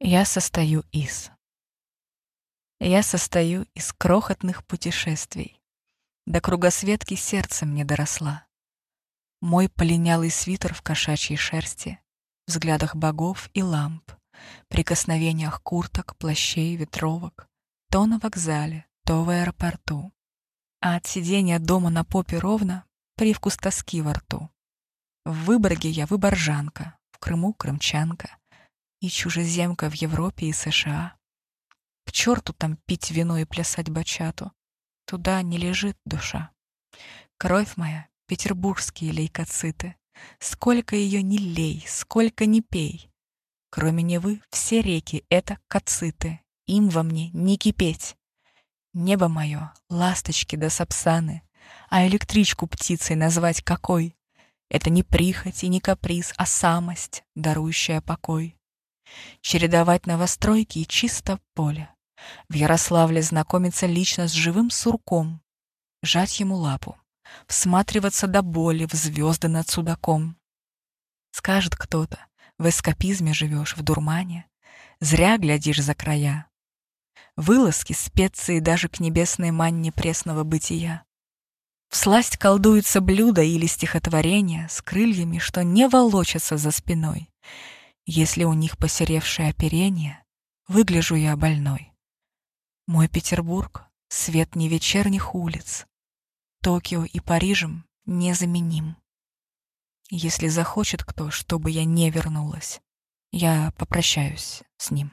Я состою из. Я состою из крохотных путешествий. До кругосветки сердце мне доросла. Мой полинялый свитер в кошачьей шерсти, взглядах богов и ламп, прикосновениях курток, плащей, ветровок, то на вокзале, то в аэропорту. А от сидения дома на попе ровно привкус тоски во рту. В Выборге я выборжанка, в Крыму крымчанка и чужеземка в Европе и США. К черту там пить вино и плясать бачату. Туда не лежит душа. Кровь моя — петербургские лейкоциты. Сколько ее не лей, сколько не пей. Кроме Невы все реки — это кациты. Им во мне не кипеть. Небо мое — ласточки да сапсаны. А электричку птицей назвать какой? Это не прихоть и не каприз, а самость, дарующая покой. Чередовать новостройки и чисто поле. В Ярославле знакомиться лично с живым сурком, жать ему лапу, всматриваться до боли в звезды над судаком. Скажет кто-то, в эскапизме живешь, в дурмане, зря глядишь за края. Вылазки, специи даже к небесной манне пресного бытия. В сласть колдуются блюда или стихотворения с крыльями, что не волочатся за спиной. Если у них посеревшее оперение, выгляжу я больной. Мой Петербург — свет не вечерних улиц. Токио и Парижем незаменим. Если захочет кто, чтобы я не вернулась, я попрощаюсь с ним.